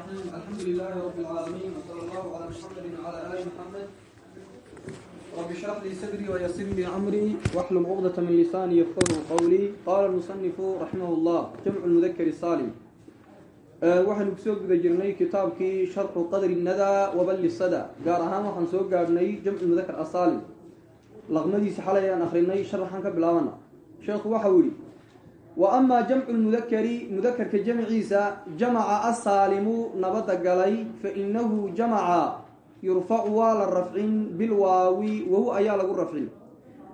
الرحيم الحمد لله رب العالمين وصلى الله على محمد وعلى ال محمد رب اشرح لي صدري ويسر لي امري واحلل عقدة من لساني يفقهوا قولي قال المصنف رحمه الله جمع المذكر السالم waxaynu kusoo guda jirnay kitaabkii sharxu qadri nadaa waballi sada gaar ahaan waxaan soo gaadhnay jamcu mudakar asaalim laqmadiisa xalay aan akrinay sharaxaan ka bilaabana sheekhu waxau yidhi wa amaa jamcu lmudakari mudakarka jamciisa jamaca asaalimu nabadda galay fa inahu jamaca yurfacu waa la rafcin bilwaawi wahu ayaa lagu rafcin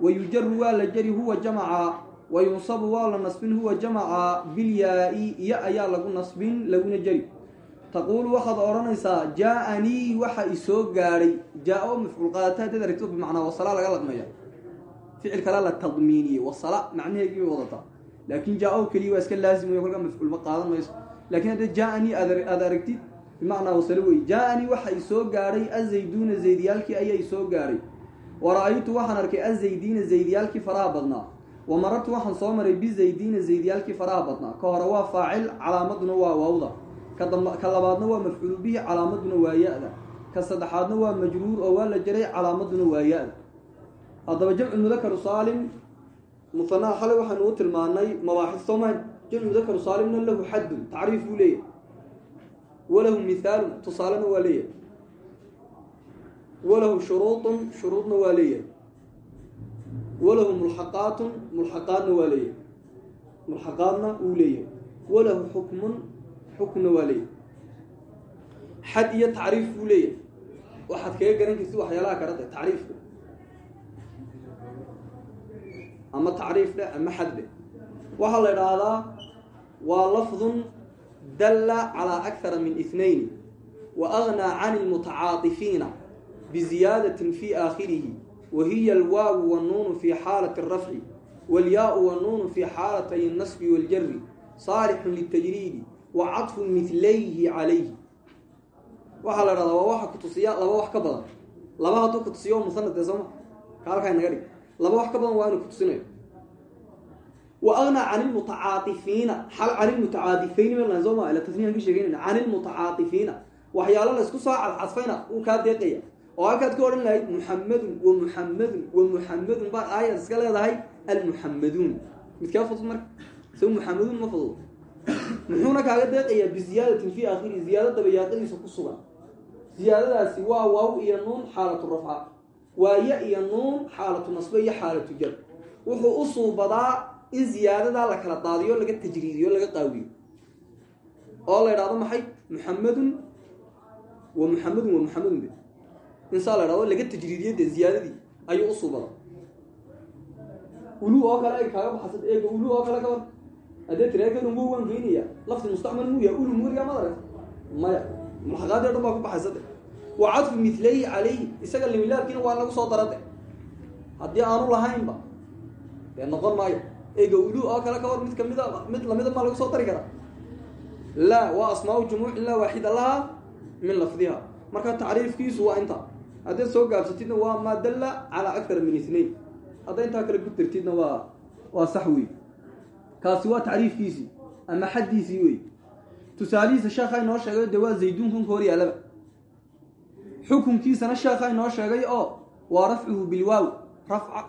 wa yujaru waa la jari huwa jamaca wa yunsabu waa la nasbin huwa jamaca bilyaa-i iyo ayaa lagu nasbin laguna jari taquulu waxaad odhanaysaa jaa-anii waxa isoo gaadhay jaa o mafcuul qaadata aragto bimacnaa wasala laga laqmaya ficil kale la tadmiiniye wasala macnaheegii bay wadataa laakin jaa-o keliya waa iska laasimayo kolkaa mafcuul ma qaadan mayso lakiin hadda jaa-anii aad aragtid bimacnaa wasalo wey jaa-anii waxa isoo gaadhay azayduuna zaydyaalkii ayaa isoo gaadhay wa ra'aytu waxaan arkay azaydiina zaydyaalkii faraha badnaa wa marartu waxaan soo maray bizaydiina zaydyaalkii faraha badnaa ka hore waa faacil calaamaduna waa waawda ka labaadna waa mafcuulu bihi calaamaduna waa ya-da ka saddexaadna waa majruur oo waa la jaray calaamaduna waa ya-da haddaba jamcu musanaa xalay waxaanu u tilmaanay mabaaxid soomaan jamcu mudakaru saalimna lahu xaddun tacriif buu leeyahay. Walahu mihaalun tusaalena waa leeyahay. Walahu shuruudun shuruudna waa leeyahay. Walahu mulxaqaatun mulxaqaadna waa leeyahay. Mulxaqaadna wuu leeyahay. Walahu xukmun xukmna waa leeyahay. Xad iyo tacriif buu leeyahay. Waxaad kaga garan kartid waxyaalaha kala tacriifka ama tacriif dheh ama xad dheh waxaa la idhaahdaa waa lafdun dalla calaa akthara min itnayn wa agnaa cani lmutacaatifiina biziyaadatin fi aakhirihi wahiya alwaawu wannuunu fi xaalati alrafci walyaa-u wannuunu fi xaalatay alnasbi waaljari saalixun litajriidi wa cadfu midlayhi calayhi waxaa la dhahdaa waa waxa kutusiya laba wax ka badan. Laba hadduu kutusiyo musanadee sooma ka halkaa naga dhig laba wax ka badan waa inu kutusinayo wa agnaa can ilmutacaatifiina xal can ilmutacaatifiyn mlan sooma ila tasniyan ka sheegeynayna can ilmutacaatifiina waxyaalo laysku soo cadcadfayna uu kaa deeqaya. Oo halkaad ka odhan lahayd muxamadun wa muxamadun wa muxamadun baa aayad iska leedahay almuxamaduun midkaa fudud marka. So muxamaduun ma fudud. Muxuuna kaaga deeqayaa biziyaadatin fi aakhiri ziyaado dabayaaqadiisa ku sugan. Ziyaadadaasi waa waaw iyo nuun xaalatu rafca waa iyo nuun xaalatu nasbe iyo xaalatu jar wuxuu u suubadaa in ziyaadadaa la kala daadiyo laga tajriidiyo laga qaawiyo. Oo la idhahdo maxay? Muxamadun wa muxamadun wa muxamadun de insaa la laga tajriidiyo dee ziyaadadii ayuu u suubadaa ulu oo kale kaaga baxsad eega ulu oo kale kabar haddee tiraakanu mu waan geynaya lafti mustacmal muu yahay ulu muurigaa ma arag maya mulxaqaadii o dhan baa ku baxaysade wa cadfu midlayhi calayhi isaga limilaabkiina waa in lagu soo darade haddii aanu lahaynba dee noqon maayo eega ulu oo kale kabar mid kamida mid lamida maa lagu soo dari karaa? Laa waa asmaau jumuucin laa waaxida lahaa min lafdiha. Marka tacriifkiisu waa inta. Haddaad soo gaabsatidna waa maa dalla calaa akthar min itnain hadda intaa kale ku dartidna waa waa sax wey kaasi waa tacriifkiisii ama xaddiisii wey tusaalihiisa sheekha inoo sheegay de waa zayduun kunka hor xukunkiisana sheekha inoo sheegay oo waa rafcuhu bilwaaw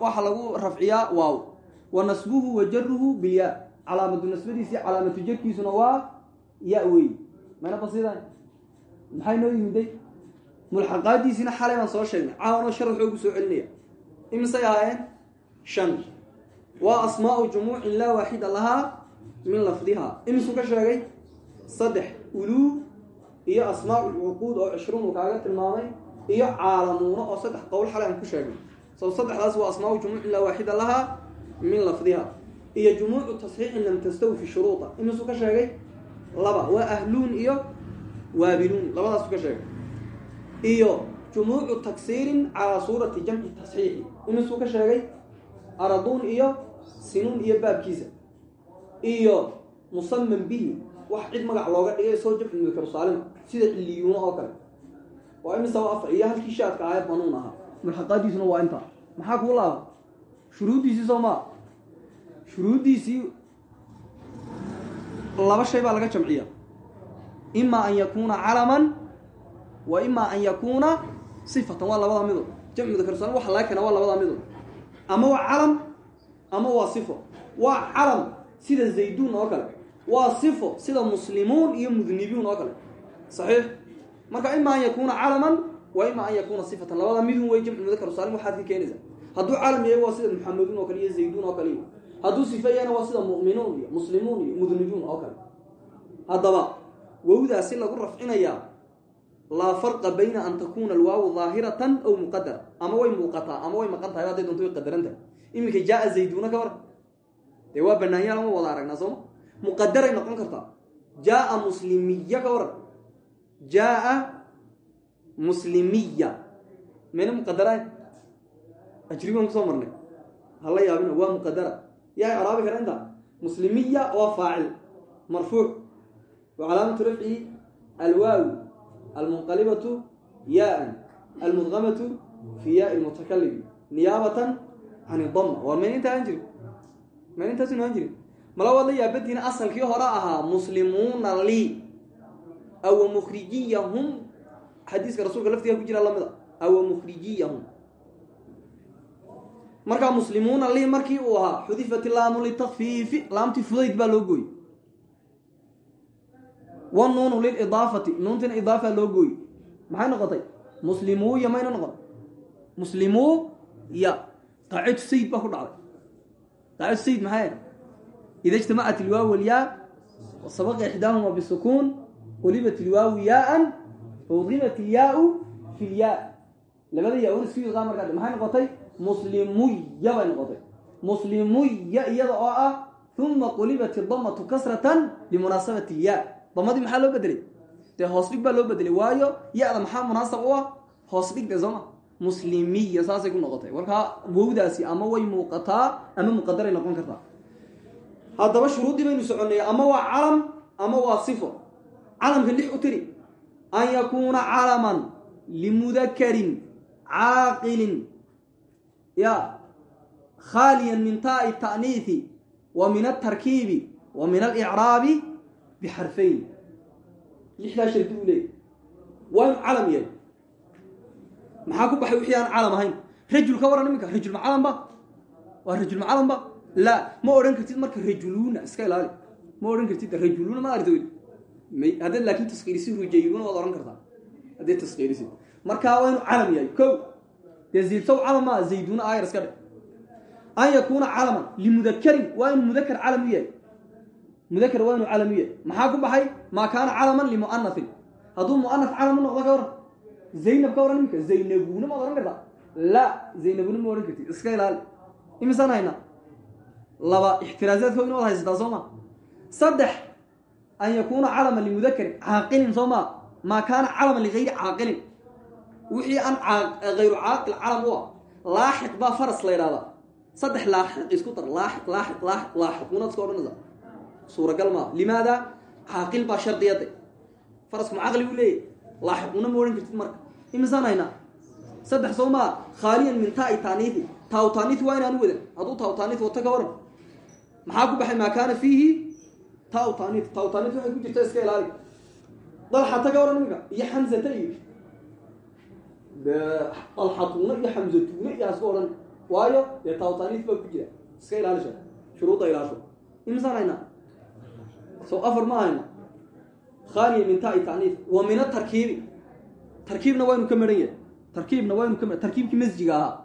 waxaa lagu rafciyaa waaw. Wa nasbuhu wa jaruhu bilyaa calaamadu nasbadiisii calaamatu jarkiisuna waa ya wey mayna basiidan maxay noo yimiday mulxaqaadiisiina xalay baan soo sheegnay. Caawanoo shar waxoogu soo celinaya. Imisay ahaayeen? Shan. Waa asmaau jumuucin laa waaxida lahaa min lafdiha imisuu ka sheegay? Saddex. Uluu iyo asmaau lcuquud oo cishruun uu kaaga tilmaamay iyo caalamuuno oo saddex qowl xalay aan ku sheegnay so saddexdaas waa asmaau jumuucin laa waaxida lahaa min lafdiha iyo jumuucu tasxiixin lam tastawfi shuruuda. Imisuu ka sheegay? Laba waa ahluun iyo waabiluun. Labadaasuu ka sheegay. Iyo jumuucu taksiirin calaa suurati jamci tasxiixi. Imisuu ka sheegay? Araduun iyo sinuun iyo baabkiisa. Iyo musaman bihi wax cid magac looga dhigay soo jamci mudakarsaalima sida ciliyuuno oo kale. Waa imisa afar iyo halkii shaadka aayad banuun ahaa. Mulxaqaadiisuna waa intaa maxaa kuu laaba shuruuddiisii soo maa shuruuddiisii laba shay baa laga jamciya ima an yakuna calaman wa ima an yakuna sifatan. Waa labada mido jamcu mudakar saalim waxa laga keena waa labada mido ama waa calam ama waa sifo. Waa calam sida zayduun oo kale waa sifo sida muslimuun iyo mudnibuun oo kale saxiix marka ima an yakuna calaman wa ima an yakuna sifatan labada midun wey jamcu mudakar saalim waxaad ka keenaysaa hadduu calam yahay waa sida muxameduun oo kale iyo zayduun oo kale iyo hadduu sifo waa sida mu'minuun iyo muslimuun iyo mudnibuun oo kale haddaba wowdaasi lagu rafcinayaa laa farqa bayna an takuna alwaawu daahiratan aw muqadara ama way muuqataa ama way maqan tahay hadday doonto way qadaran tahay iminka jaaa zayduuna ka war dee waa banaanyaal ama wada aragnaa sooma muqadaray noqon kartaa jaaa muslimiya ka waran jaaa muslimiya mayna muqadaraay ajriban ku soo marnay. Hala yaabina waa muqadara yaa icraabi kara inta muslimiya waa faacil marfuuc. Wa calaamatu rafcihi alwaawi almunqalibatu yaaan almudqamatu fi yaai lmutakalimi niyaabatan can idama waa mayna inta aan mala waad la asalkii hore ahaa muslimuuna lii awa mukhrijiyahum. Xadiiska rasuulka laftigaa ku jira lamida. Awa mukhrijiyahum. Markaa muslimuuna lii markii uu ahaa xudifat laamu litakfiifi laamtii fudayd baa loo gooyey. Wanuunu lilidaafati nuuntina idaafa loo gooyey. Maxay noqotay? Muslimuuya mayna noqon. Muslimuuya qaacidu sayid baa ku dhacday. Qaacidu sayid maxay ida ijtamacat ilwaaw walyaa wasabaqa ixdaahuma bisukuun qulibat ilwaawu yaaan faudimat ilyaau fi lyaa labada yaa-un isku yidqaa markaa maxay noqotay muslimuya bay noqotay muslimuya iyada oo ah uma qulibat idamatu kasratan limunaasabati ilyaa damadii maxaa loo bedelay dee hoos dhig baa loo bedelay waayo ya-da maxaa munaasab u ah hoos dhig de sooma muslimiya saasay ku noqotay markaa wowdaasi ama way muuqataa ama muqadaray noqon kartaa haddaba shuruuddii baynu soconnay ama waa calam ama waa sifo. Calamka lix u tiri an yakuuna calaman limudakarin caaqilin. Ya khaaliyan min taai ta'niihi wa min altarkiibi wa min alicraabi bixarfayn lixdaa shardi uu leeyay waa inu calam maxaa ku baxay wixii aan calam ahayn? Rajul ka waran iminka rajul ma calam ba? Waa rajul ma calam ba la ma odhan kartid marka rajuluuna iska ilaali. Ma odhan kartid rajuluuna ma arta weli may haddaad laakin taskiirisid rujayluuna waad odhan kartaa. Haddaad taskiirisid markaa waa inu calam yahay ko dee ziibsow calam maa zayduuna aayar iska dhe an yakuuna calaman limudakarin waa inu mudakar calam u yahay. Mudakar waa inu calam yahay. Maxaa ku baxay? Maa kaana calaman limu'anasin hadduu mu'anas calam u noqdo ka waran. Zaynab ka waran iminka zaynabuuna maad odhan kartaa. La zaynabuna ma odhan kartid. Iska ilaali. Imisaan laba ixtiraazaadka inaad haysataa soo ma. Saddex an yakuuna calaman limudakarin caaqilin soo ma. Maa kaana calaman ligayri caaqilin. Wixii aan hayru caaqil calam u ah laaxiq baa faras la ydhahdaa saddex laaxiq isku dar laaxiq laaxiq laaxiq laaxiquunaad iska odhanaysa suuragal maa limaada caaqil baa shardiyade farasku ma caqli buu leeyahy laaxiquuna ma odhan kartid marka. Imisaan haynaa saddex soo maa min taai taaniifi taaw taaniif waa inaan wadan. Hadduu taaw taaniif wato ka waran maxaa ku baxay maa kaana taaniif taaw taaniif waxay ku jirta iska ilaali. Dalxata ka waran iminka iyo xamzata iyo dalxatuuna iyo xamzatuuna iyo haska odhan waayo dee taaw taaniif baa ku jira. Iska ilaalisha shuruudda ilaasho. Imisaan haynaa soo afar ma khaaliya min taai taaniif. Wa min atarkiibi tarkiibna waynu ka maran yahay. Tarkiibna waynu ka tarkiibkii masjiga ahaa.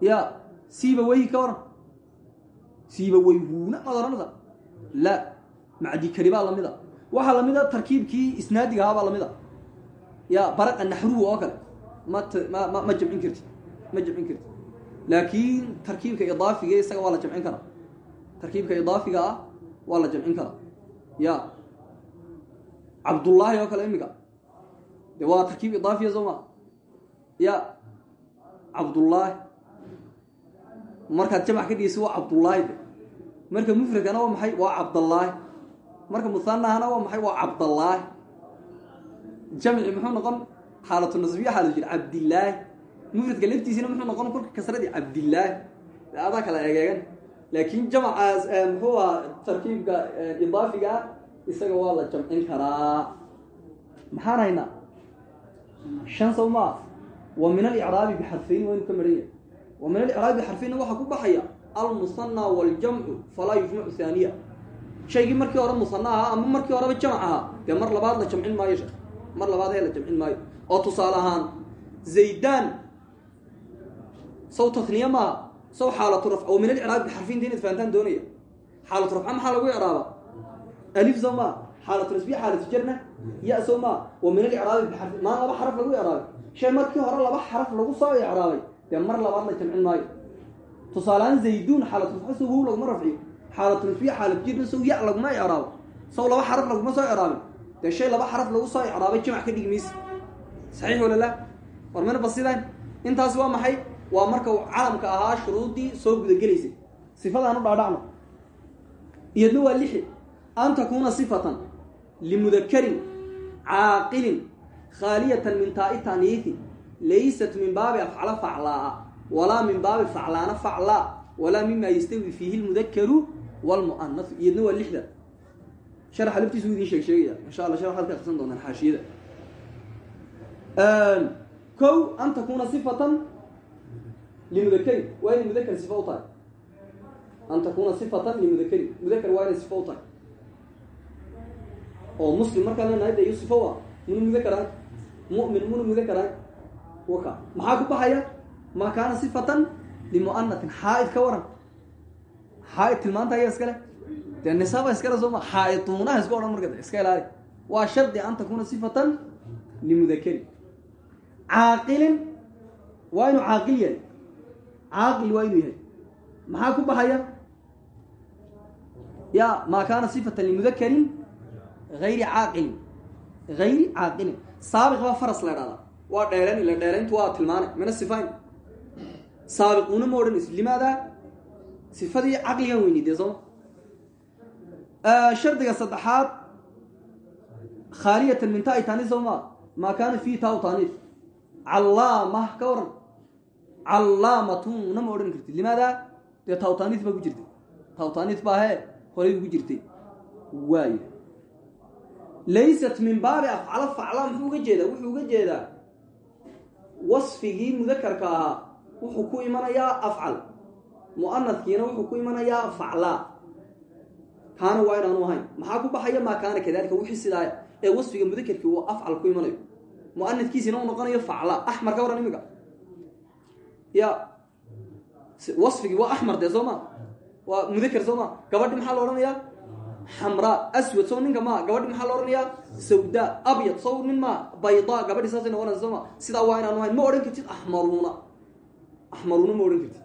Ya siiba weyhi ka waran siiba weyhuuna maad odhanaysa la macdikari baa lamida waxaa lamida tarkiibkii isnaadiga ahaa baa lamida ya baraqa naxruhu oo kale. Ma ma jamcin karti. Ma jamcin karti. Laakiin tarkiibka idaafiga isaga waa la jamcin karaa. Tarkiibka idaafiga ah waa la jamcin karaa. Ya cabdullaahi oo kale imika de waa tarkiib idaafiya soo ya cabdullaahi markaad jamc ka dhigeysa waa cabdullaahi de marka mufradkana waa maxay? Waa cabdallaahi marka muhanahana waa maxay? Waa cabdallaahi jamci muxuu noqon? Xaalatu nasbiya xaala jir cabdillaahi mufradka laftiisina muxuu noqon? Kolka kasradii cabdillaahi adaa kala egeegan laakiin jamcaas muxuu aha tarkiibka idaafiga ah isaga waa la jamcin karaa. Maxaan haynaa? Shan sow maa wa min alicraabi bixarfayn yahay wa min alicraabi bixarfaynna waxaa ku baxaya almusanaa waljamcu falaa yujmacu haaniya shaygii markii hore musana ahaa ama markii horeba jamc ahaa dee mar labaad la jamcin maayo sha mar labaad hee la jamcin maayo. Oo tusaale ahaan zaydan saw takniya maaha saw xaalatu rafca wa min alicraabi bixarfaynta inaad fahantaan doonaya. Xaalatu rafca maxaa lagu icraaba alif sow maa xaalatu nasbiya xaalatu jarna ya sow maa wa min alicraabi bixarfayn maan laba xaraf lagu icraabay shay markii hore laba xaraf lagu soo icraabay dee mar labaad la jamcin maayo. Tusaalehaan zayduun sow wow laguma rafciyo. Xaalatu nasbiya xaalatu jarna sow ya laguma icraabo saw laba xaraf laguma soo icraabin dee shay laba xaraf lagu soo icraabay jamac ka dhigi maysa saxiix wala la? War mana basidan intaasi waa maxay? Waa marka calamka ahaa shuruuddii soo gudagelaysay sifadaan u dhaadhacno. Iyadna waa lixi. An takuuna sifatan limudakarin caaqilin khaaliyatan min taa'i taniifi laysat min baabi afcala faclaa'a walaa min baabi faclaana faclaa walaa mima yastawi fiihi lmudakaru wlmu'anasu iyadna waa lixda. Sharaxa laftiisu idin sheeg sheegaya. Insha alla sharaxaad ka akrisan doontaan xaashiyada kow an takuuna sifatan limudakarin waa inay mudakar sifa u tahay. An takuuna sifatan limudakarin mudakar waa inay sifa u tahay. Oo muslim markaan leenahay de iyo sifo wa muna mudakar ahay mu'min muna mudakar ahay waka. Maxaa ku baxaya? Ma kaana sifatan limu'anatin xaaid ka waran. Xaaid tilmaanta aya iskale dee nisaaba iskale sooma. Xaaituunaha iska odhan marka iska ilaali. Waa shardi an takuuna sifatan limudakarin caaqilin waa inuu caaqil yahay. Caaqil waa inuu yahay. Maxaa ku baxaya? Ya maa kaana sifatan limudakarin hayri caaqilin. Hayri caaqilin. Saabiq baa faras la idhahdaa waa dheerayn ila dheerayntu waa tilmaanay. Mina sifayn. Saabiquuna ma odhanayso limaada sifadii caqligan weyni dee sooma shardiga saddexaad khaaliyatan min taa tanis soo maa kaana fiihi taa tanis callaama ka waran callaamatuna ma odhan kartid. Limaada dee tawtanis baa ku jirtay? Hee horay ugu jirtay. Waayo. Laysat min baabi afcala facla muxuu uga wuxuu uga jeedaa wasfigii mudakarka ahaa wuxuu ku imanayaa afcal. Mu'anadkiina wuxuu ku imanayaa faclaa kaana waa inaanu ahayn. Maxaa ku baxaya? Maa kaana kadalika wixii sidaaya ee wasfiga mudakarkii uu afcal ku imanayo. Mu'anadkiisina uu noqonayo facla. Axmar ka waran imika ya wasfigii waa axmar dee soo ma? Waa mudakar soo ma? Gabadhi maxaa la odhanayaa xamraa aswad sow ninka maa gabadhi maxaa la odhanayaa sawda abyad sow nin maa bayda gabadhi saasay noqonaysa soo ma sidaa waa inaanu ahayn ma odhan kartid axmaruuna axmaruuna ma odhan kartid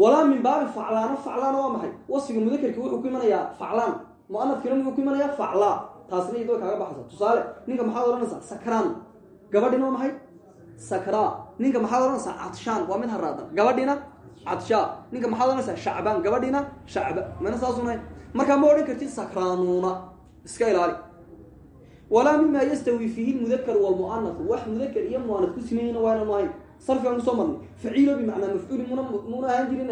walaa min baabi faclaana faclaana waa maxay wasfiga mudakarki wuxuu ku imanayaa faclaan mu'anadkiina wuxuu ku imanayaa faclaa taasina iyadoo kaaga baxaysa tusaale ninka maxaad odhanaysaa sakraan gabadhina waa maxay sakraa ninka maxaad odhanaysaa cadshaan waa mid haraadan gabadhina cadshaa ninka maxaad odhanaysaa shacbaan gabadhina shacba mana saasunahay markaa ma odhan kartid sakraanuuna iska ilaali. Walaa mima yastawi fiihi lmudakaru walmu'anasu wax mudakar iyo mu'anad ku simeeyena waa inaanu ahayn sarfigaan ku soo marnay. Faciilo bimacnaa mafcuuli muna muna ahaan jirin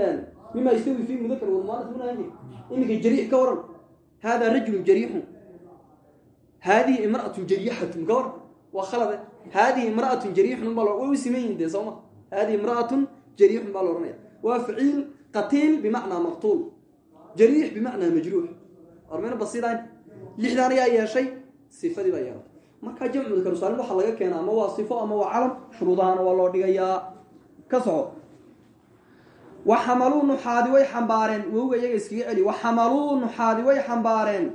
mima yastawi fiihi mudakar walmu'anas muna ahaan jirin. Iminka jariix ka waran. Haadaa rajulun jariixun haadihi imra'atun jariixatun ka waran. Waa khalade haadihi imra'atun jariixun baa way u siman yihiin dee sooma haadihi imra'atun jariixun baa la odhanaya waa faciil qatiil jariix bimacnaa majruux ormayna basiidayn lixdaan ayaa yeeshay sifadii baa yeelatay markaa jamcu mudakar saalim waxaa laga keenaa ama waa sifo ama waa calam shuruudahana waa loo dhigayaa ka soco waxamaluu nuxaadi way xambaareen wowga iyaga iskaga celi waxamaluu nuxaadi way xambaareen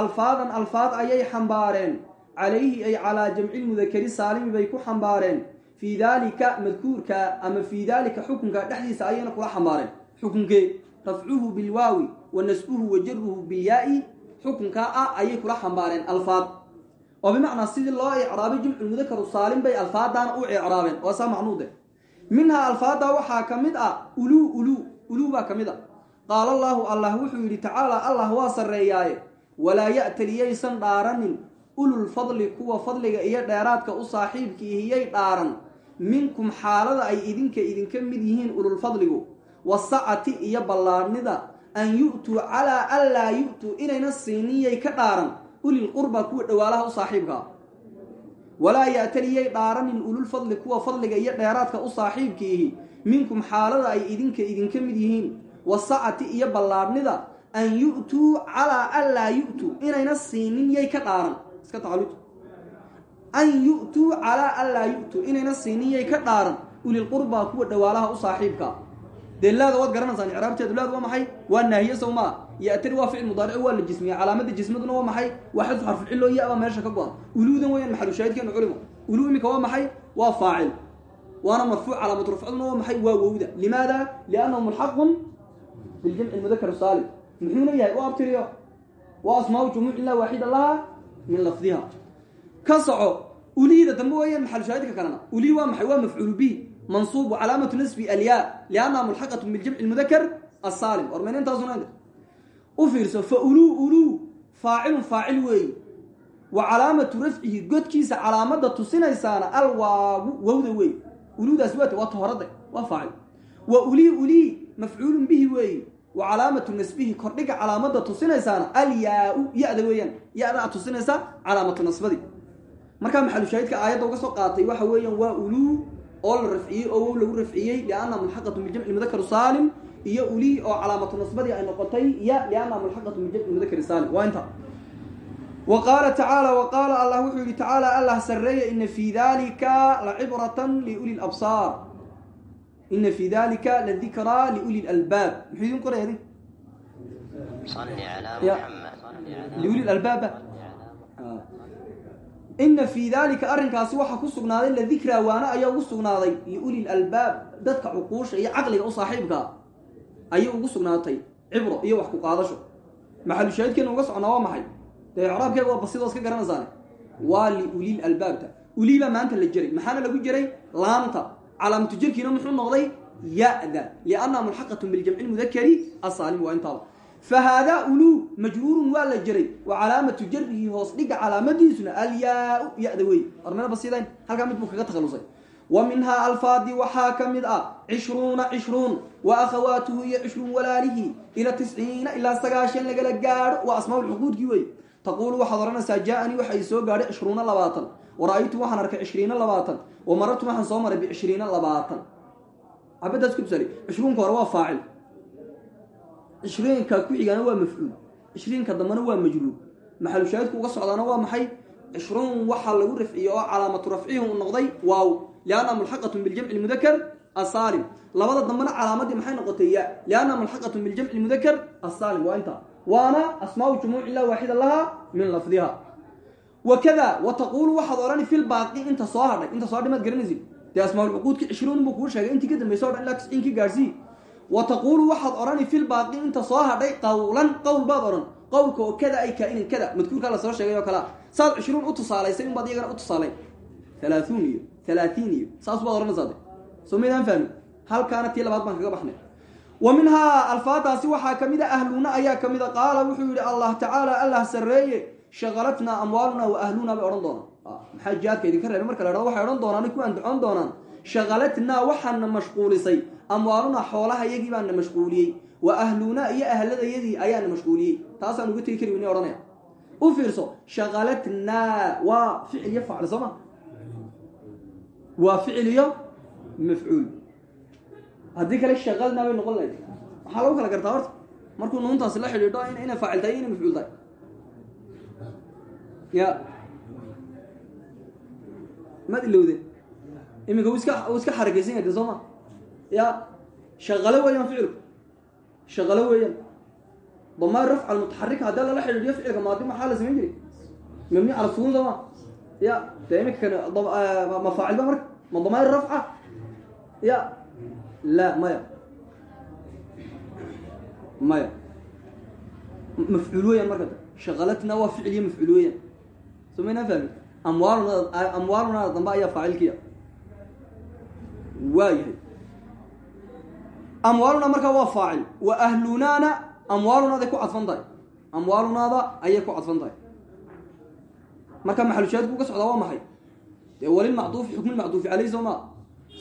alfaadan alfaad ayay xambaareen calayhi ay calaa jamci lmudakari saalimi bay ku xambaareen fii daalika madkuurka ama fii daalika xukunka dhexdiisa ayayna kula xambaareen xukunkee rafcuhu bilwaawi wa nasbuhu wa jaruhu bilyaa-i xukunkaa ah ayay kula xambaareen alfaad. Oo bimacnaa sidii loo icraabay jumculmudakaru saalim bay alfaadaana u icraabeen. Waa saa macnuude minhaa alfaada waxaa ka mid ah uluu uluu uluu baa ka mid a qaala allaahu allah wuxuu yidhi tacaala allah waa sarreeyaaye. Walaa ya'taliyaysan dhaaranin. Ululfadli kuwa fadliga iyo dheeraadka u saaxiibkiihiyay dhaaran. Minkum xaalada ay idinka idinka mid yihiin ululfadligu wasacati iyo ballaadhnida an yu'tuu calaa an laa yu'tuu inayna siiniyay ka dhaaran ulilqurba kuwa dhawaalaha u saaxiibkaa walaa ya'taliyay dhaaranin ululfadli kuwa fadliga iyo dheeraadka u saaxiibkiihi minkum xaalada ay idinka idinka mid yihiin. Wasacati iyo ballaadhnida an yu'tuu calaa an laa yu'tuu inayna siinin yay ka dhaaran. Iska tacalluj an yu'tuu calaa an laa yu'tuu inayna siinin yay ka dhaaran ulilqurbaa kuwa dhawaalaha u saaxiibka dee laada waad garanaysaan icraabteedu laadu waa maxay waa naahiye sow maa ya'tari waa ficil mudaarico waa la jismiya calaamada jismaduna waa maxay waa xadfu xarfuciloo ya-ba meesha ka go-an uluudan weyaan maxalushaahidkeenu culimo uluu iminka waa maxay waa faacil waana marfuuc calaamatu rafcaduna waa maxay waa wowda limaada liannahu mulxaqun biljamci mudakar saalim muxuuna yahay u abtiriyo waa asmaau jumuuc ilaa waaxida laha min lafdiha ka soco uliida dambe weeyaan maxalushaahidka kalena ulii waa maxay waa mafcuulu mansuub wacalaamatu nasbi alyaa liannaha mulxaqatu biljamci mudakar asaalim war mayna intaasuna u fiirso fa uluu faacilun faacil weeye wa calaamatu rafcihi godkiisa calaamada tusinaysaana alwaagu wowda wey uluudaasi waat waa tahorade waa faacil wa ulii ulii mafcuulun bihi weeye wa calaamatu nasbihi kordhiga calaamada tusinaysaana alyaa-u ya-da weeyaan ya-da tusinaysa calaamatu nasbadi markaa maxalushaahidka aayadda uga soo qaatay waxa weeyaan waa uluu oo la rafciyey oo wow lagu rafciyey liannaha mulxaqatu bijamci mudakar saalim iyo ulii oo calaamatu nasbadii ay noqotay ya liannaha mulxaqatu bijamci mudakari saalim. Waa inta. Wa qaala tacaala wa qaala allah wuxuu yihi tacaala allah sareeya ina fii dalika lacibratan liuli labsaar ina fii dalika ladikraa liuli lalbaab muxuu idin qoraya liuli lalbaaba ina fii dalika arrinkaasi waxaa ku sugnaaday ladikraa waana ayaa ugu sugnaaday liuli lalbaab dadka cuquusha iyo caqliga u saaxiibkaa ayay ugu sugnaatay. Cibro iyo wax ku qaadasho. Maxalushaahidkeena uga socnaa waa maxay? Dee icraabkeega waa basidoos ka garanaysaane waa liulil albaabta. Uliibaa maanta la jeray maxaana lagu jeray laamta calaamatu jerkiina muxuu noqday ya-da liannaha mulxaqatun biljamci lmudakari asaalim waa intaaba fa haadaa uluu majruurun waa la jeray wa calaamatu jarihi hoos dhiga calaamadiisuna alyaa-u ya-da wey armena basidayn halkaa mid buu kaga takhalusay wa minhaa alfaadi waxaa ka mid ah cishruuna cishruun wa akhawaatuhu iyo cishruun walaalihi ila tisciina ilaa sagaashan lagala gaadho waa asmaabulcuquudkii wey taquulu waxaad odhanaysaa jaa-anii waxa i soo gaadhay cishruuna labaatan wa ra'aytu waxaan arkay cishriina labaatan wa waxaan soo maray bicishriina labaatan cabadaas ku cishriinka ku-xigana waa mafcuul cishriinka dambena waa majruur. Maxalushaahidku uga socdaana waa maxay? Cishruun waxaa lagu rafciyey oo calaamatu rafcihi uu noqday waaw. Liannaha mulxaqatun biljamci lmudakar asaalim labada dambena calaamadii maxay noqotay ya? Liannaha mulxaqatun biljamci lmudakar asaalim waa intaa waana asmaau jumuuc ilaa waaxida laha min lafdiha. Wakada wa taquulu waxaad odhani fi lbaaqi inta soo hadhay inta soo hadhay maad garanaysid. Dee asmaaulcuquudki cishruun buu kuu sheegay intii ka dambaysa o ilaa tisciinkii gaadhsii wa taquulu waxaad odhani fi lbaaqi inta soo hadhay qawlan qowl baad odhan qowlka oo kada ay kaa-inin kada. Madkuurkaa la soo sheegay oo saad cishruun u tusaalaysay inbaad iyagana u tusaalayn halaahuun iyo halaatiin iyo. Saas baad odhanaysaa de soo halkaana tii labaad baan kaga baxnay. Wa minhaa alfaadaasi waxaa ka mid a ahluna ayaa ka mid a qaala wuxuu yihi allah tacaala allah sareeye shaqalatnaa amwaalunaa wa ahlunaa bay odhan doonaan. Maxaa jihaadka idinka reebay marka la hahdo ku andacoon doonaan shaqalatnaa waxaana mashquulisay amwaalunaa xoolaha yagii baana mashquuliyey wa ahlunaa iyo ahladayadii ayaana mashquuliyey. Taasaan uga tegi kari weyne odhanaya u fiirso shaqalatnaa waa ficil iyo facl soo ma? Waa ficil iyo mafcuul. Haddii kale shaqalnaa bay noqon lahayd. Maxaa lagu kala gartaa horta. Markuu nuuntaasi la xidhiidho inay faacil tahay inay mafcuul tahay. Ya. Ilowde iminka iska de soo ma ya shaqalo weeyaan ficilku shaqalo weeyaan damair rafca almutaxarika haddii lala xidhiidhiyo ficilka maadi maxaa la samayn jiray? Mabni cala sukuun ya dee iminka kan ma faacilba marka? Ma damair rafca ya la maya. Maya. Mafcuul weeyaan marka shaqalatna waa ficiliyo mafcuul weeyaan soo maynaan fahmi amwaaluna amwaaluna dambe ayaa faacilkiya waa yahay amwaaluna markaa waa faacil. Wa ahlunaana amwaalunaday ku cadfan tahay amwaalunaada ayay ku cadfan tahay marka maxalushaadku uga socdaa waa maxay? Dee walilmacduufi xukmilmacduufi caleyh soo maa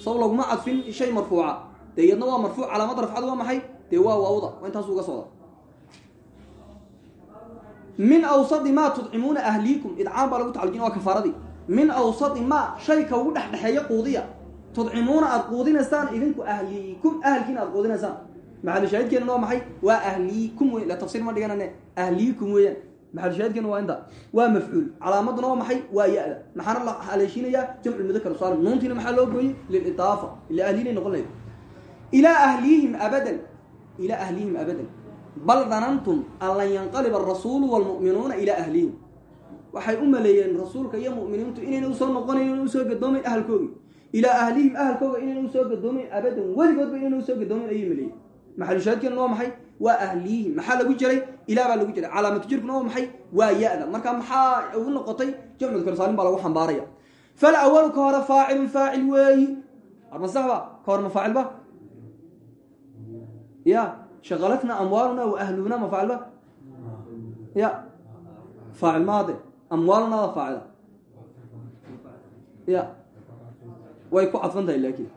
saw laguma cadfin shay marfuuca. Dee iyadna waa marfuuc calaamad rafcad waa maxay? Dee waa waawda waa intaasu uga socda min awsadi maa tudcimuuna ahliikum. Idcaam baa lagu tacalujina waa kafaaradii min awsadi maa shayka ugu dhexdhexeeya quudiya tudcimuuna aada quudinaysaan idinku ahliikum ahalkiina aada quudinaysaan maxalushaahidkeena waa maxay waa ahliikum wey la tafsiir ma dhiganane ahliikum weeyaan maxalushaahidkeena waa inta waa mafcuul calaamaduna waa maxay waa ya-da maxaana la haleeshinayaa jamcu mudakar saalim nuuntiina maxaa loo gooyey lilidaafa ila ahliinay noqon lahayd ilaa abadan ilaa ahlihim abadan bal danantum an lan yanqaliba arasuulu waalmu'minuuna ilaa ahlihim waxay u maleeyeen rasuulka iyo mu'miniintu inayna u soo noqonayn u soo gadoomayn ahalkoogi ilaa ahlihim ahalkooga inayna u soo gadoomayn abadan weligoodba inayna u soo gadoomayn ayay maleeyeen maxalushaadkeena waa maxay waa ahlihim maxaa lagu jiray ilaa baa lagu jiray calaamatu jirkuna waa maxay waa ya-da marka maxaa ugu noqotay jamcu dakarusaalim baa lagu xambaaraya fal awalu ka hore faacilun faacil weeyi arma saxba ka hore ma faacilba ya shaqalatna amwaaluna wa ahluna ma faacilba ya faacil maade amwaalunada faacila ya way ku cadfan tahay laakin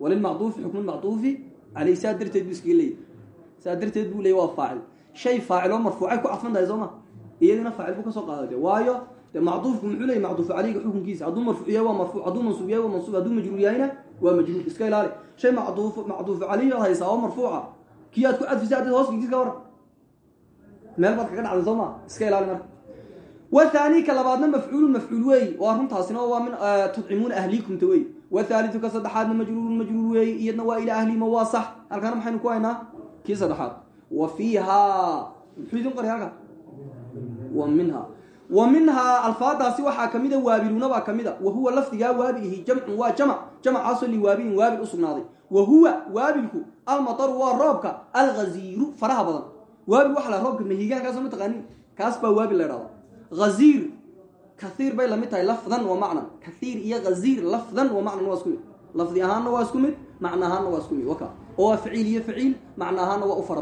walilmacduufi xukmu lmacduufi caleyh saa darteed bu iskaga leeyay saa darteed buu leeyay waa faacil. Shay faaciloo marfuucay ku cadfan tahay soo iyadina faacil buu ka soo qaadade waayo de macduufku muxuu leeyay macduufu caleyga xukunkiisa. Hadduu marfuuc yahay waa marfuuc. Hadduu mansuub yahay waa mansuub. Hadduu majruur yahayna waa majruur. Iska ilaali. Shay macduuf macduufu caleyhi ood haysaa oo marfuuca kii aad ku cadfisay haddaad hoos gigis ka waran meel baad kaga dhacday soo iska ilaali marka. Wathani ka labaadna mafcuulun mafcuul weeyi waa runtaasina waa min tudcimuuna ahliikumta wey wathaalitu ka saddexaadna majruurun majruur weeyi iyadna waa ilaa ahlihima waa sax halkaana maxaynu ku haynaa kii saddexaad wa fiihaa muxuu idin qoray halka wa minha wa minhaa alfaadaasi waxaa kamida waabiluuna baa kamida wa huwa lafdigaa waabilihi jamcun waa jamc jamcaasoo liwaabilin waabil u sugnaaday wa huwa waabilku almataru waa roobka alghaziiru faraha badan waabil waxa roobka mahigaankaasoo ma taqaanin waabil la dhahda haziir kaiir bay la mid tahay lafdan wa macnan kaiir iyo haziir lafdan wa macnan waa isku mid. Lafdi ahaanna waa isku mid macna ahaanna waa isku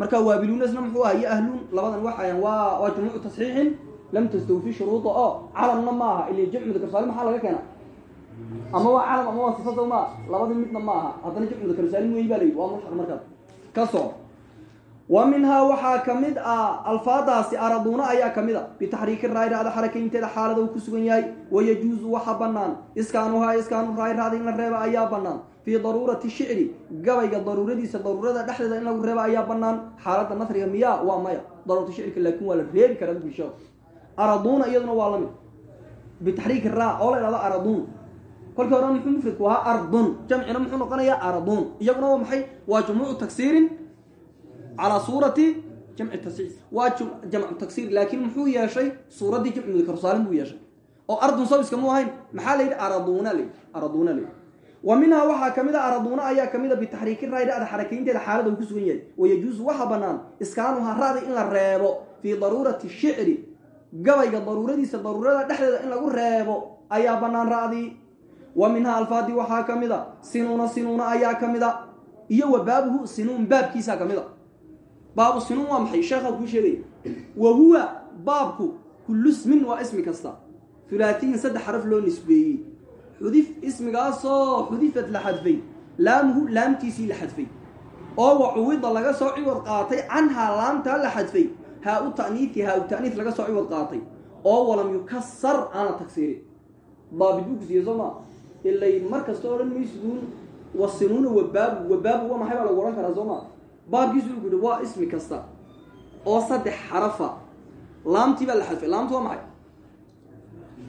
marka waabiluunasna muxuu aha iyo ahluun labadan waxayan waa waa jumuucu tasxiixin lam tastawfi shuruuda. Oo calamna ma aha ila jamcu dakarsaali maxaa laga keena ama waa calam ama waa sifada ma labadii midna ma aha. Haddana jamcu dakarsaali weeyi baa waa mulxaq markaas. Ka wa minhaa waxaa ka mid ah alfaadaasi araduuna ayaa ka mid a bitaxriiki raayraada xarakaynteeda xaalada uu ku sugan yahay wayajuusu waxa bannaan. Iskaanuhaa iskaanu raayraada in la reeba ayaa bannaan. Fii daruurati shicri gabayga daruuradiisa daruurada dhexdeeda in lagu reeba ayaa bannaan. Xaaladda nasriga miyaa waa maya. Daruurata shicirka laakiin waa la reebi karaa bisho araduuna iyaduna waa la mid bitaxriiki raa oo la idhahdo araduun. Kolkii hore muxuu mufradku ahaa ardun. Jamcina muxuu noqonayaa araduun. Iyaguna waa waa jumuucu taksiirin calaa suurati jamci tasciid waa jamcu taksiir laakiin muxuu yeeshay suuraddii jamci mudakarusaalin buu yeeshay oo ardun sabiska mu ahayn maxaa la yidhi araduuna layidhi araduuna layidhi wa minhaa waxaa ka mid a araduuna ayaa ka mid a bitaxriiki raydhada xarakaynteeda xaalada uu ku sugan yahay wayajuusu waxa bannaan iskaanuha ra'di in la reebo fii daruurati shicri gabayga daruuradiisa daruurada dhexdeeda in lagu reebo ayaa bannaan ra'dii wa minhaa alfaadii waxaa ka mid sinuuna sinuuna ayaa ka mid iyo wa baabuhu sinuun baabkiisaa ka mid a baabu sinuun waa maxay sheekhaa kuu sheegaya wa huwa baabku kullu ismin waa ismi kasta hulaatiyin saddex xaraf loo nisbeeyey xudif ismigaasoo xudifad la xadfay laamuhu laamtiisii la xadfay oo wa cuwida laga soo ciwad qaatay canhaa laamtaa la xadfay haa u ta'niifi haa u ta'niif laga soo ciwad qaatay oo walam yukasar aana tagsiirin baabiduu ku siiye soo maa ilay mar kasta odhan maysuduun wa sinuuna wabaabu wabaabu waa maxay baa lagu odhan karaa soo maa baabkiisu yihi waa ismi kasta oo saddex xarafa. Laamtii baa la xadfay. Laamtu waa maxay?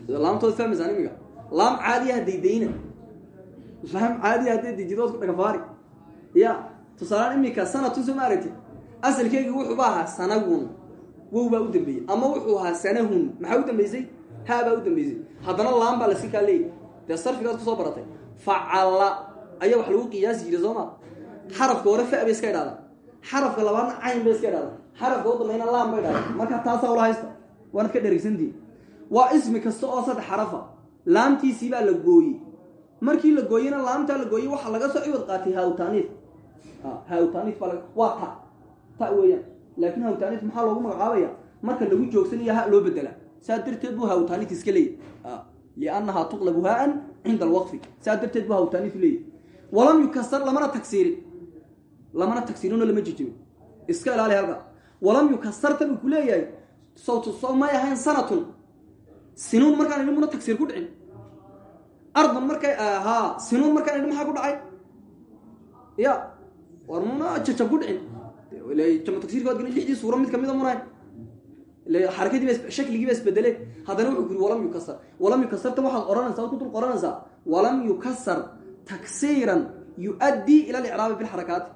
Laamtood fahmaysaan imiga laam caadiya hadaydayna laam caadiya hadday dejidood ku dhagafaari ya tusaalaan imika sanatun soo ma aragti asalkeygii wuxuuba ahaa sanagun wow baa u dambeeyey. Ama wuxuu ahaa sanahun. Maxaa u dambeysay? Haa baa u dambeysay. Haddana laam baa lasi kaa leeyay dee sarfigaad ku soo baratay. Facalla ayaa wax lagu qiyaasi jiray soo ma? Xarafka hore fa bay iska idhahdaa xarafka labaadna cayn bay iska idhahdaa xarafka u dambayna laam bay idhahdaa marka taasaa ula haysta waanad ka dherigsantihin waa ismi kasta oo saddex xarafa. Laamtiisii baa la gooyey. Markii la gooyeyna laamtaa la gooyey waxaa laga soo ciwad qaatay hawtaniif hawtaniif baa waa ta. Ta weeyaan. Laakiin hawtaniif maxaa loogu magacaabaya? Marka lagu joogsanayo ha loo bedela. Saa darteed buu hawtaniif iska leeyahy liannahaa tuqlabu haan cinda alwaqfi. Saa darteed buu hawtaniif leeyahy walam yukasar lamana tagsiirin lamana tagsiirinoo lama jijibin iska ilaali halka walam yukasarta buu ku leeyahay sawt soo may ahayn sanatun. Sinuun markaan idhi muna tagsiir ku dhicin. Ardan markay haa sinuun markaan idhi maxaa ku dhacay. Ya war muna ku dhicin. Jama tagsiirkoodgana lixdii suuro mid kamida munahay xarakadii shakligii ba isbedele haddana wuxuu ku yiri walam yukasar walam yukasarta waxaad odhanaysaa ku dul qoranaysaa walam yukasar taksiiran yu-addii ila alicraabi bilxarakaati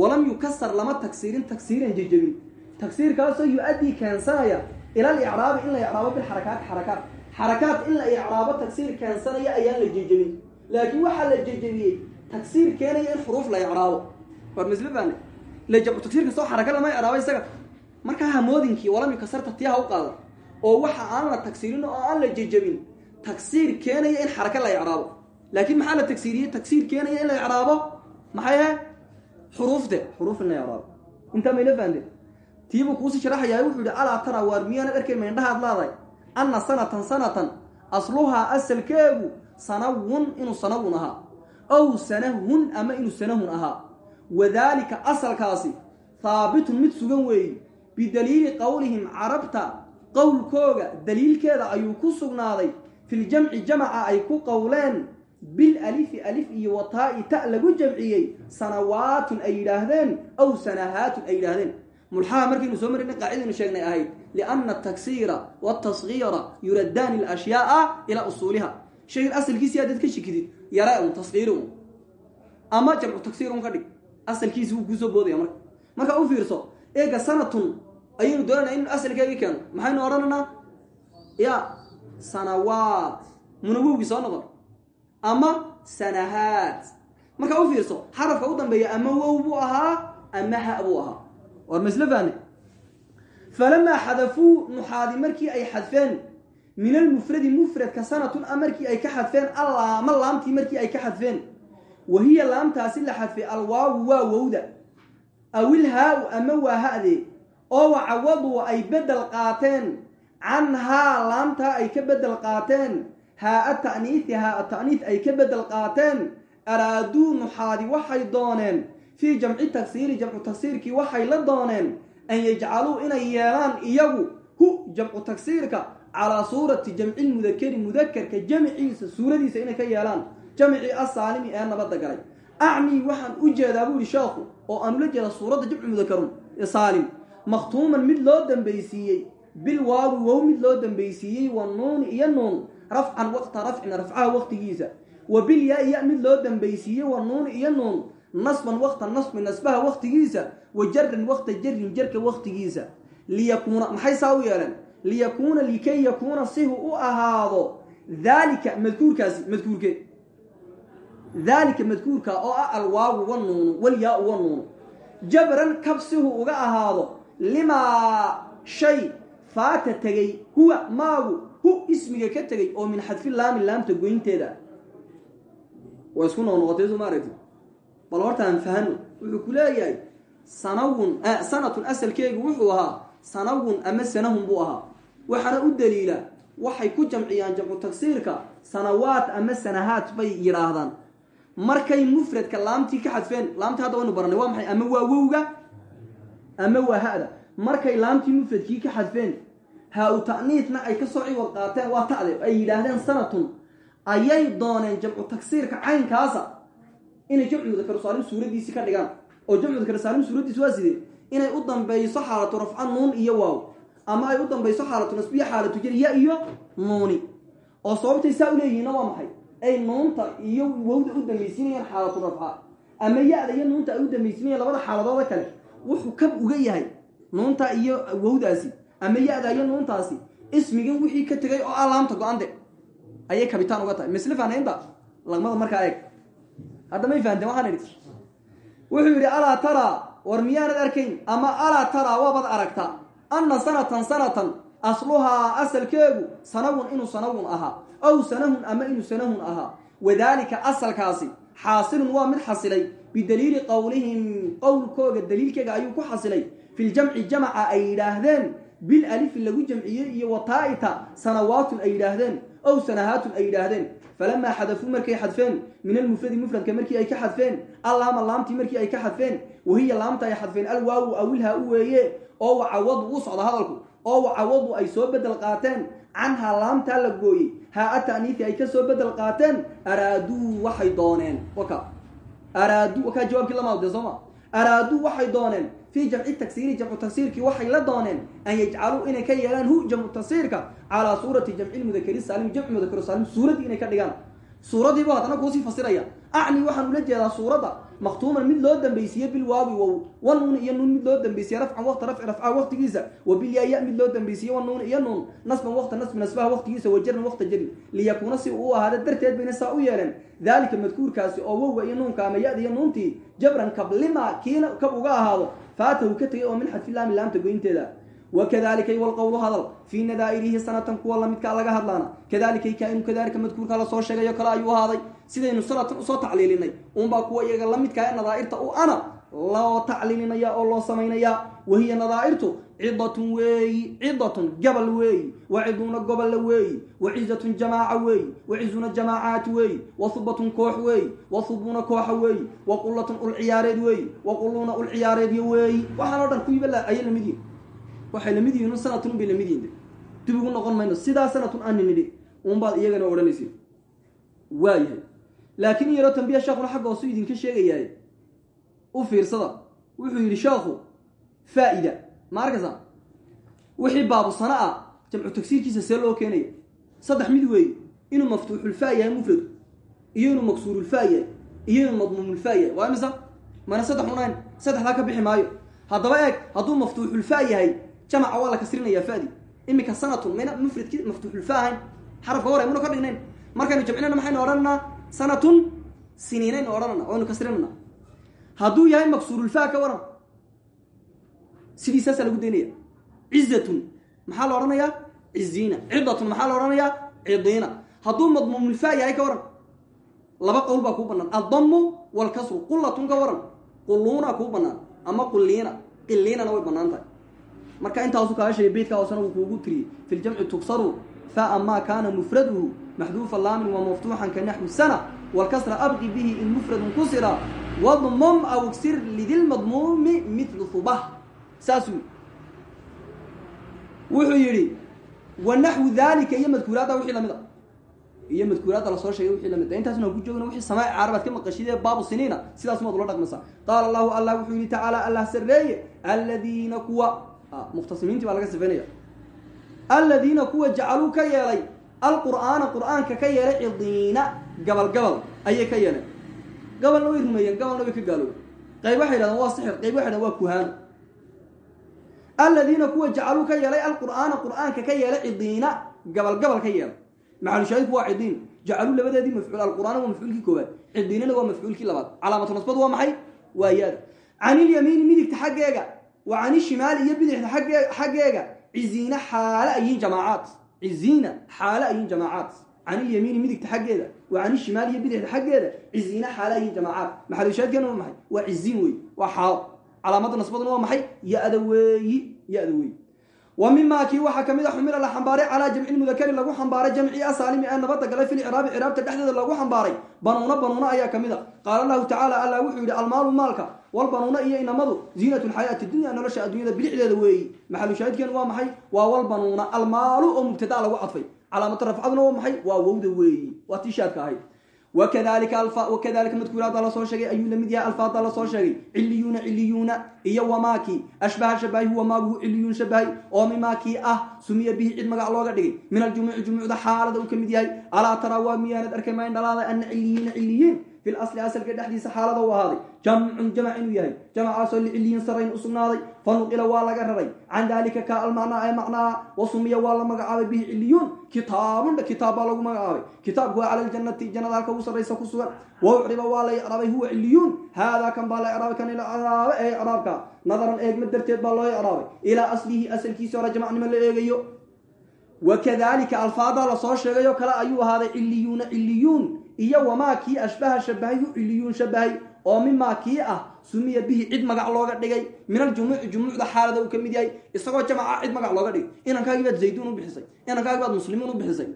walam yukasar lama tagsiirin tagsiiran jejebin tagsiirkaasoo yu-addii keensanaya ila alicraabi in la icraabo bilxarakaati xarakaat xarakaat. In la icraabo tagsiir keensanaya ayaan la jejebin laakiin waxaa la jejebiyey tagsiir keenaya in xuruuf la icraabo war misle jamcu tagsiir kastoo xaraka lama icraabo isaga. Markaa hamoodinkii walam yukasarta tiyaha u qaada oo waxa aan la tagsiirin oo aan la jejebin tagsiir keenaya in xaraka la icraabo laakiin maxaa la tagsiiriyey tagsiir keenaya in la icraabo maxay xuruufte xuruuf in la icraabo intaa mayla fahanteen tiibuu kuusii sharaxayaa wuxuu yihi tara waar miyaanad arkayn maindhahaad leedahay anna sanatan sanatan asluhaa asalkeegu sanawun inuu sanawun ahaa. Ow sanahun ama inuu sanahun ahaa. Wadaalika asalkaasi haabitun mid sugan weeyi. Bidaliili qowlihim carabta qowlkooga daliilkeeda ayuu ku sugnaaday. Filjamci jamaca ay ku qowleen bilalifi alif iyo wataa'i ta lagu jamciyey sanawaatun ay yidhaahdeen aw sanahaatun ay yidhaahdeen. Mulxaha markaynu soo marina qaacidaynu sheegnay ahayd lianna ataksiira waaltasgiira yuraddaani alashyaaa ilaa usuuliha. Shaygan asalkiisi haddaad ka shikidid yare un tasgiiri un. Ama jamcu tagsiir un ka dhig. Asalkiisi wuu kuusoo boodaya marka. Marka u fiirso eega sanatun ayaynu doonayna inu asalkeegii keeno. Maxaynu odhanaynaa? Ya sanawaat. Munawowgii soo noqon ama sanahaat. Marka u fiirso xarafka u dambeeya ama wow buu ahaa ama ha buu ahaa. War masle fahne falamaa xadafuu nuxaadi markii ay xadfeen min almufradi mufradka sanatun a markii ay ka xadfeen allaama laamtii markii ay ka xadfeen. Wa laamtaasi la xadfay alwaawu waa wowda. Awil haa-u ama waa ha-de. Oo wacawadu ay bedel qaateen. Canhaa laamtaa ay ka bedel qaateen haa-a ta'niithi haa-a ta'niith ay ka bedel qaateen araaduu nuxaadi waxay dooneen fii jamci tagsiiri jamcu tagsiirkii waxay la dooneen an yajcaluu inay yeelaan iyagu hu jamcu tagsiirka calaa suurati jamci lmudakeri mudakerka jamciisa suuradiisa inay ka yeelaan jamcii asaalimi ee nabadda galay acmii waxaan u jeedaa buu yihi sheekhu oo aan ula jeeda suuradda jamcu mudakarun saalim makhtuuman mid loo dambaysiiyey bil waawi wow mid loo dambaysiiyey wa nuuni iyo nuun rafcan waqta rafcin rafcaha waqtigiisa. Wa bil yaa ya mid loo dambaysiiyey wa nuuni iyo nuun. Nasban waqta nasbi nasbaha waqtigiisa. Wa jaran waqta jarin jarka waqtigiisa. Liyakuuna maxay saa u yeeleen liyakuuna likay yakuuna sihu u ahaado. Daalika madkuurkaasi madkuurke. Daalika madkuurka oo ah alwaawu wanuunu walyaa-u wanuunu jabran kab sihu uga ahaado. Limaa shay faata tegey huwa maagu hu ismiga ka tegey oo min xadfi laami laamta goynteeda? Waa isku noqnoqotay soo bal horta aan fahano wuxuu ku leeyahay sanawun sanatun asalkeegu wuxuu ahaa sanawun ama sanahun buu ahaa. Waxaana u daliila waxay ku jamciyaan jamcu tagsiirka sanawaat ama sanahaat bay yidhaahdaan. Markay mufradka laamtii ka xadfeen laamtii hadda waynu baranay waa maxay ama waa wowga ama waa ha-da markay laamtii mufradkii ka xadfeen haa-u ta'niitna ay ka soo ciwad qaateen waa ta'de ay yidhaahdeen sanatun ayay dooneen jamcu tagsiirka caynkaasa inay jamcu mudakarusaalim suuradiisii ka dhigaan. Oo jamcu mudakarusaalim suuradiisi waa sidee inay u dambeyso xaalatu rafca nuun iyo waaw ama ay u dambayso xaalatu nasbiya xaalatu jariya iyo nuuni. Oo sababtay saa uleeyihiinna waa maxay? Ay nuunta iyo wowda u dambaysiinayaan xaalatu rafca ama ya-da iyo nuunta ay u dambaysiinayaan labada xaaladooda kale. Wuxuu kab uga yahay nuunta iyo wowdaasi ama ya-da iyo nuuntaasi ismigan wixii ka tegay oo alaamta go-ande ayay kabitaan uga tahay. Misle fahnaynta lagmada markaa eeg. Hadda may fahanteen waxaan idhi. Wuxuu yidhi alaa taraa war miyaanad arkayn ama alaa taraa waabad aragta. Anna sanatan sanatan asluhaa asalkeegu sanawun inuu sanawun ahaa ow sanahun ama inuu sanahun ahaa. Wadaalika asalkaasi xaasilun waa mid xasilay bidaliili qowlihim qowlkooga daliilkeega ayuu ku xasilay. Filjamci jamaca ay yidhaahdeen bil alifi lagu jamciyey iyo wataa'ita sanawaatun ay yidhaahdeen ow sanahaatun ay yidhaahdeen. Falamaa xadafuu markay xadfeen min almufradi mufradka markii ay ka xadfeen allaama laamtii markii ay ka xadfeen wahiya laamta ay xadfeen alwaawu awilhaa u weeye oo wacawadu uu socda hadalku oo wacawadu ay soo bedel qaateen canhaa laamtaa la gooyey haa ataniifi ay ka soo bedel qaateen araaduu waxay dooneen. Waka. Araaduu wakaa jawaabkii lamaade sooma araaduu waxay dooneen fii jamci tagsiiri jamcu tagsiirkii waxay la dooneen an yajcaluu inay ka yeelaan hu jamcu tagsiirka calaa suurati jamci mudakari saalim jamci mudakar saalim suuraddii inay ka dhigaan. Suuradiibu haddana kuusii fasiraya. Acni waxaan ula jeedaa suuradda maktuuman mid loo dambaysiiye bilwaawi wow wa nuun iyo nuun mid loo dambaysiye rafcan waqta rafci rafca waqtigiisa wa bilyaaya mid loo dambaysiiye wa nuun iyo nuun. Nasban waqta nasbi nasbaha waqtigiisa wa jarran waqta jari liyakuuna si uu u ahaada darteed bayna saa u yeeleen. Daalika madkuurkaasi oo wowga iyo nuunka ama ya-da iyo nuuntii jabran kablima kiina kab uga ahaado faatahu ka tegay oo min xadfi laami laamta goynteeda. Wakadalika walqowlu hadal fii nadaa'irihi sanatan kuwa lamidkaa laga hadlaana. Kadalika kaa-inu kadalika madkuurka la soo sheegayo kale ayuu ahaaday. Sidaynu sanatan u soo tacliilinay. Unbaa kuwa iyaga lamidkaa ee nadaa'irta u ana loo tacliilinaya oo loo samaynaya wahiya nadaa'irtu cidatun weeyi cidatun gabal weeyi waciduuna gobolla weeyi wacizatun jamaaca weeyi wacizuna jamaacaat weeyi wahubatun koox weeyi wahubuuna kooxa weeyi waqullatun ul ciyaareed weeyi waquluuna ul ciyaareedyo weeyi waxaan dhan kuwiiba ayay la mid yihiin waxay la mid yihiin sanatun bay la mid yihiin dib ugu noqon mayno sidaa sanatun aani nidhi unbaad iyagana odhanaysa waayahay. Laakiin yaroo tambiya sheekuna xagga hoosu idinka sheegayaay u fiirsada. Wuxuu yidhi sheekhu faa-ida ma arkaysa wixii baabu sana ah jamcu tagsiirkiisa see loo keenaya saddex mid weeye inuu maftuuxulfaa yahay mufradu iyo inuu maksuurulfaa yahay iyo inuu madmuumulfaa yahay. Waa imisa? Mana saddex unayn saddexdaa ka bixi maayo. Haddaba eeg hadduu maftuuxulfaa yahay jamaca waa la kasrinayaa fadi iminka sanatun mayna mufradki maftuuxulfaa ahayn xarafka hore muna ka dhignayn markaynu jamcinayna maxaynu odhananaa? Sanatun siniinaynu odhanana waynu kasrinana hadduu yahay maksuurulfaa ka waran sidiisaasaa lagu daynaya cizatun maxaa la odhanayaa? Ciziina cidatun maxaa la odhanayaa? Cidiina hadduu madmuumulfaa yahay ka waran. Laba qowl baa kuu banaan addamu walkasru qullatun ka waran. Qulluuna kuu banaan ama qulliina. Qilliinana way bannaan tahay. Marka intaasu kaa sheegay beydka hoosena uu kuugu tiriyey fi ljamci tuksaru faa maa kaana mufraduhu maxduufa laamin wa maftuuxan ka naxwi sana walkasra abqi bihi in mufradun kusira wadmum aw igsir lidilmadmuumi mitlu hubah saasuu wuxuu yidhi wa naxwu dalika iyo madkuuraadda wixii la mid a. Iyo madkuuraadda la soo sheegay wixii la mid intaasna ku joogna wixii samaaci carabaad ka maqashidee baabu siniina sidaas maad ula dhaqmaysaa qaala allahu allah wuxuu yidhi tacaala allah sarreeye aladiina kuwa mukhtasimiintii baa laga sifaynaya aladiina kuwa jacaluu ka yeelay alqur'aana qur'aanka ka yeelay cidiina gabal gabal ayay ka yeeleen. Gabalna way rumeeyeen gabalna way ka gaalooben qayb waxay yidhahdeen waa sixir qayb waxay yidhahdeen waa kuhaano aladiina kuwa jacaluu ka yeelay alqur'aana qur'aanka ka yeelay cidiina gabal gabal ka yeelay. Maxalushaahidku waa cidiin. Jacaluu labadeedii mafcuul alqur'aan waa mafcuulkii koowaad. Cidiinana waa mafcuulkii labaad. Calaamatu nasbadu waa maxay? Waa yaada canilyamiini midigta xaggeega wa canishimaali iyo bidixda agge xaggeega. Ciziina xaale ayiin jamaacaat ciziina xaale ayiin jamaacaat canilyamiini midigta xaggeeda wa canishimaali iyo bidixda xaggeeda. Ciziina xaale ayiin jamaacaat maxalushaahidkeena waa maxay? Waa ciziin wey waa xaalo calaamada nasbaduna waa maxay? Ya-da ya-da wa mimaa kii waxaa ka mid a xumila la xambaaray calaa jamci mudakari lagu xambaaray jamci asaalimi ee nabada galay fil icraabi ciraabta dhexdeeda lagu xambaaray. Banuuna banuuna ayaa ka mid a qaala allahu tacaala allah wuxuu yidhi almaalu maalka walbanuuna iyo inamadu ziinatu lxayaati dunya nolosha adduunyada bilixdeeda weeyi. Maxalu shaahidkeenu waa maxay? Waa walbanuuna almaalu oo mubtadaa lagu cadfay calaamatu rafcaduna waa maxay? Waa wowda weeyi. Waa tiishaadka ahayd wakadalika wakadalika madkuuraada la soo sheegay ayuu la mid yahay alfaada la soo sheegay ciliyuuna ciliyuuna iyo wamaakii ashbaha shabahi huwa maaguhu ciliyuun shabahay oo mimaakii ah sumiya bihi cid magac looga dhigay min aljumuuci jumuucda xaalada uu ka mid yahay alaa taraa waa miyaanad arkay mayn dhalaada ana ciliyiina ciliyiin fi lasli asalka dhexdiisa xaalada u ahaaday jamcun jamac inuu yahay. Jamacaasoo liciliyin sarayn u sugnaaday. Fanuqila waa laga raray. Can dalika ka almacnaa ee macnaa wasumiya waa la magacaabay bihi ciliyuun kitaabun kitaab baa lagu magacaabay. Kitaabku waa cala ljanati jannada halka ugu sarraysa ku sugan. Wa ucriba waa la icraabay huwa ciliyuun haadaa kan baa la icraabay kan icraaba ee icraabka. Nadaran eegma darteed baa loo icraabay. Ilaa aslihi asalkiisa hore jamacnimo la eegayo. Wakadalika la soo sheegayoo kale ayuu ahaaday ciliyuuna ciliyuun iyo wamaa kii ashbaha shabahay hu ciliyuun shabahay oo mimaa kii ah sumiya bihi cid magac looga dhigay. Min aljumuuci jumuucda xaalada uu ka mid yahay isagoo jamaca cid magac looga dhigay. Inankaagii baad zayduun u bixisay inankaagii baad muslimiin u bixisay.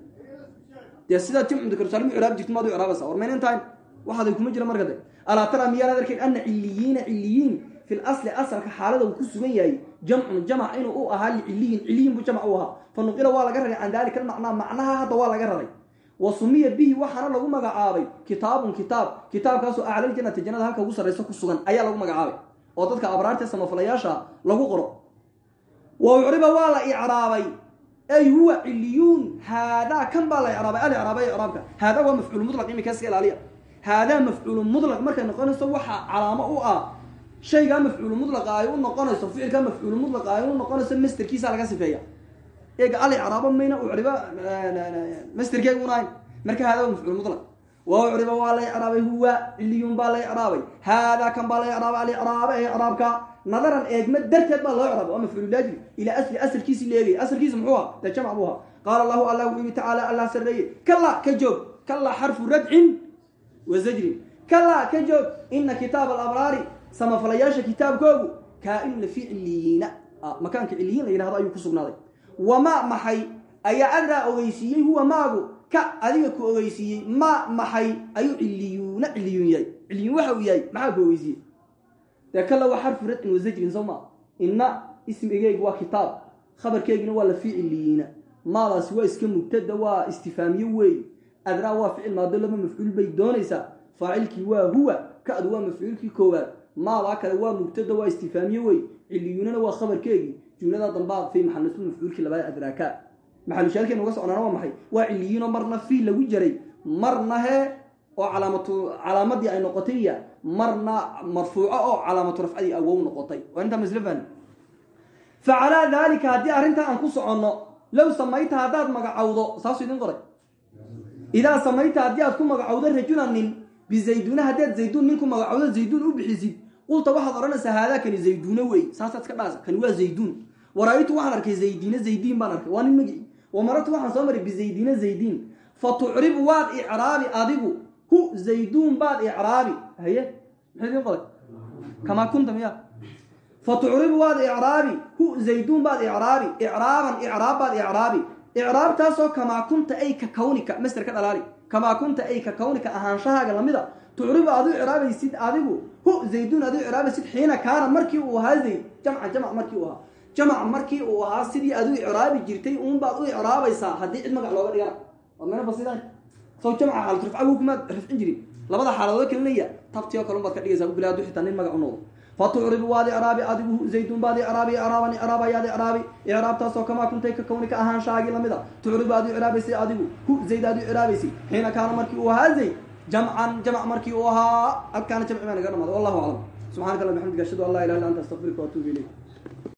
Dee sidaa jamcu dakarsaalimu iraab jirta maad u iraabaysa war maynan tahay waxaaday kuma jira marka de alaa tara miyaanaad arkayn ana ciliyiina ciliyiin fi lasli asalka xaalada uu ku sugan yahay jamcun jamac inuu u ahaa liciliyin ciliyin buu jamc u ahaa. Fa nuqila waa laga raray can dalika almacnaa macnaha hadda waa laga raray wa sumiya bihi waxaana lagu magacaabay. Kitaabun kitaab. Kitaabkaasoo aclaljannati jannada halka ugu sarraysa ku sugan ayaa lagu magacaabay. Oo dadka abraarta samafalayaasha lagu qoro. Wa ucriba waa la icraabay. Ay huwa ciliyuun haadaa kan baa la icraabay. Alicraabay icraabka. Haadaa waa mafcuul mulaq imika iska ilaaliya. Haadaa mafcuulu mulaq markay noqonayso waxaa calaamo u ah. Shaygaa mafcuulu mulaqa ay u noqonayso ficilkaa mafcuulu mulaqa ay u noqonayso masterkiisa laga sifeeya eega alicraabo mayna ucriba masterkeegunahayn marka haadaa waa mafcuul mulaq wa ucriba waa la icraabay huwa ciliyuun baa la icraabay haadaa kan baa la icraabay alicraaba ee icraabka nadaran eegma darteed baa loo icraabay waa mafcuululaajri ilaa asli asalkiisi la eegay asalkiisa muxuu aha dee jamc buu ahaa. Qaala allahu allah wuxuu allah sarreeye kala ka kala xarfu radcin wa zajrin. Kala ka joog ina kitaab alabraari samafalayaasha kitaabkoogu kaa-inu la fi ciliyiina makaanka ciliyiin la yidhahdo ayuu ku sugnaaday wama maxay? Ayaa adraa ogeysiiyey huwa maagu ka adiga ku ogeysiiyey ma maxay? Ayuu ciliyuuna ciliyuun yahay. Ciliyuun waxa uu yahay maxaa ku ogeysiiyey? Dee kala waa xarfu radcin wa zajrin soo ma? Ina ismigeygu waa kitaab khabarkeygina waa la fi ciliyiina maadaasi waa iska mubtada waa istifaamiye weey adraa waa ficil maado laba mafcuul bay doonaysaa. Faacilkii waa huwa ka-du waa mafcuulkii koowaad. Maadaa kale waa mubtada waa istifaamiye wey ciliyuunana waa khabarkeegii jumlada dambaa fi maxalnasu mafcuulkii labaad adraaka. Maxalushaadkeena uga soconaana waa maxay? Waa ciliyiinoo marna fi lagu jaray. Marna hee oo calaamatu calaamadii ay noqotay marna marfuuco oo calaamatu rafcadii awow noqotay. Waa intaa masle fahni fa calaa daalika haddii arrintaa aan ku soconno low samayta haddaad magacowdo saasuu idin qoray. Idaa samayta haddii aad ku magacowdo rajulan nin bizayduuna haddaad zayduun nin magacowdo zayduun u bixisid qulta waxaad odhanaysaa haadaa kani zayduuna wey. Saasaad iska dhaasa kani waa zayduun wara-aytu waxaan arkay zaydiina zaydiin baan arkay. Waa nin magi. Wamarartu waxaan soo maray bizaydiina zaydiin fa tucribu waad icraabi adigu. Hu zayduun baad icraabi. Haye? Maxay idin qoray kamaa kunta miya? Fa tucribu waad icraabi. Hu zayduun baad icraabi. Icraaban icraab baad icraabi. Icraabtaasoo kamaa kunta ay ka kawnika master ka dhalaali. Kamaa kunta ay ka kawnika ahaanshahaaga lamida tucribu adu icraabaysid adigu. Hu zayduun adu icraabaysid xiina kaana markii uu ahaa zayd. Jamca jamc markii uu ahaa sidii adu icraabi jirtay uunbaad u icraabaysaa haddii cid magac looga dhigana waad mana basidan saw jamca xaalad rafcagu kumaad rafcin jirin. Labada xaaladood kalinaya tabti oo kale unbaad ka dhigaysaa bila adu xitaa nin magac u noqdo. Fatucribu waad icraabi adigu zaydun baad icraabi icraaban icraab ayaad icraabi icraabtaasoo kamaa kuntay ka kawnika ahaanshaagii lamida tucribu aad u icraabaysay adigu hu zayd aad u icraabaysay kaana markii uu ahaa zayd jamcan jamc markii uu ahaa halkaana jamci baa naga dhamaada wallahu aclam subxanaka allah bxamdika ashhadu an laa ilaha illa anta astaqfiruka waatuubu ilayk